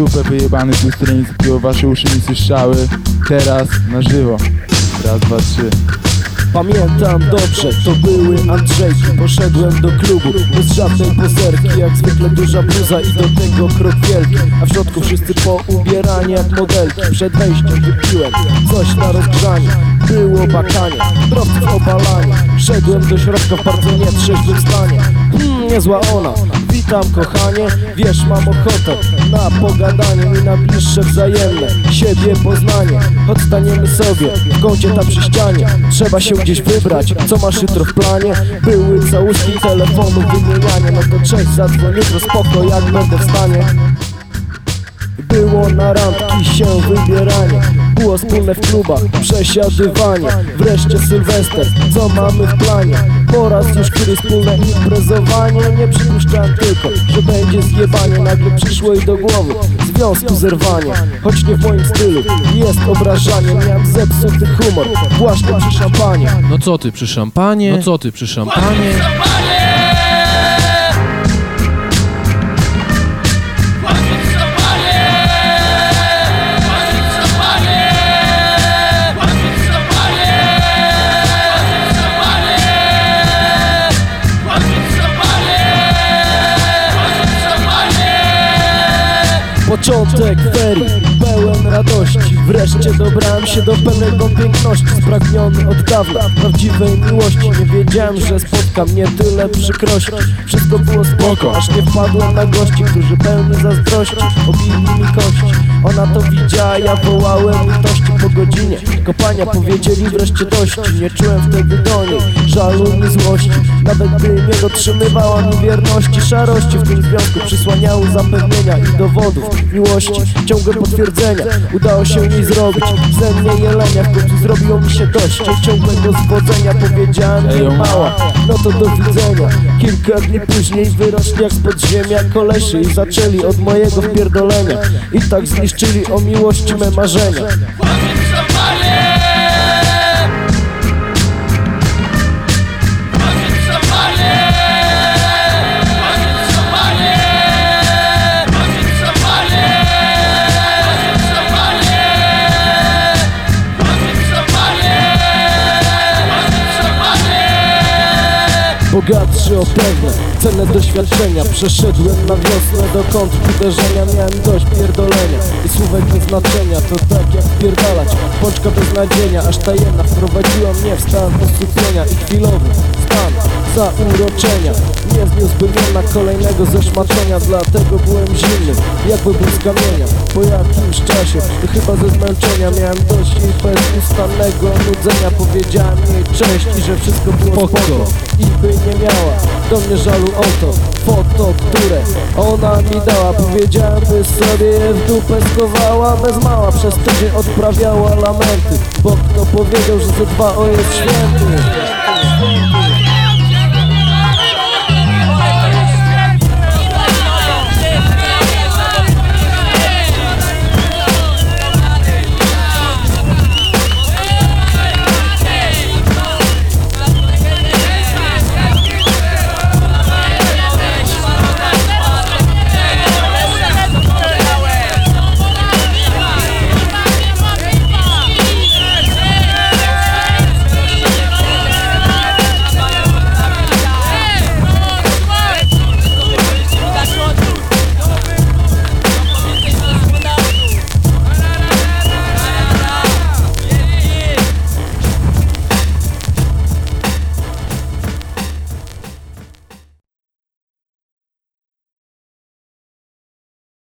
dupę wyjebany stronicy piło wasze uszy nie słyszały. Teraz na żywo. Raz, dwa, trzy. Pamiętam dobrze, to były Andrzejki Poszedłem do klubu bez żadnej pozerki. Jak zwykle duża bluza i do tego krok wielki. A w środku wszyscy poubierani jak modelki. Przed wejściem wypiłem coś na rozgrzanie. Było bakanie, drobców obalanie Szedłem do środka w bardzo nietrzeźwym stanie. Hmm, niezła ona. Witam kochanie, wiesz mam ochotę Na pogadanie i na bliższe wzajemne Siebie poznanie, choć staniemy sobie W kącie tam przy ścianie. Trzeba się gdzieś wybrać, co masz jutro w planie. Były całuski telefonu, wymienianie. No to cześć, zadzwoń jutro, spoko jak będę w stanie. Było na randki się wybieranie Było wspólne w klubach, przesiadywanie Wreszcie Sylwester, co mamy w planie? Po raz już który wspólne imprezowanie Nie przypuszczałem tylko, że będzie zjebanie Nagle przyszło jej do głowy Związku zerwanie, choć nie w moim stylu Jest obrażanie, miałem zepsuty humor Właśnie przy szampanie No co ty przy szampanie? No co ty przy szampanie? Początek ferii, pełen radości Wreszcie dobrałem się do pełnego piękności. Spragniony od dawna, prawdziwej miłości. Nie wiedziałem, że spotka mnie tyle przykrości. Wszystko było spoko, aż nie wpadłem na gości Którzy pełni zazdrości, obili mi kości. Ona to widziała, ja wołałem litości po godzinie. Kopania powiedzieli wreszcie dości Nie czułem wtedy do niej żalu ni złości. Nawet gdy nie dotrzymywała mi wierności Szarości w tym związku przysłaniały zapewnienia i dowodów miłości. Ciągłe udało się jej zrobić Ze mnie jelenia. W końcu zrobiło mi się dość. Ciągłego zwodzenia. Powiedziałem jej mała. No to do widzenia. Kilka dni później wyrośli jak z podziemia kolesie I zaczęli od mojego wpierdolenia. I tak zniszczyli o miłości me marzenia Bogatszy o pewne, cenne doświadczenia Przeszedłem na wiosnę dokąd uderzenia Miałem dość pierdolenia. I słówek bez znaczenia To tak jak pierdalać, pączka beznadzienia Aż tajemna wprowadziła mnie w stan osłupienia I chwilowy stan zauroczenia Nie zniósłbym na kolejnego zeszmaczenia Dlatego byłem zimny, jakby był z kamienia. Po jakimś czasie, to chyba ze zmęczenia Miałem dość jej bezustannego nudzenia. Powiedziałem jej cześć i że wszystko było Spoko. I by nie miała do mnie żalu o to Foto, które ona mi dała. Powiedziałem by sobie je w dupę schowała Bez mała przez tydzień odprawiała lamenty. Bo kto powiedział, że ze dwa o jest święty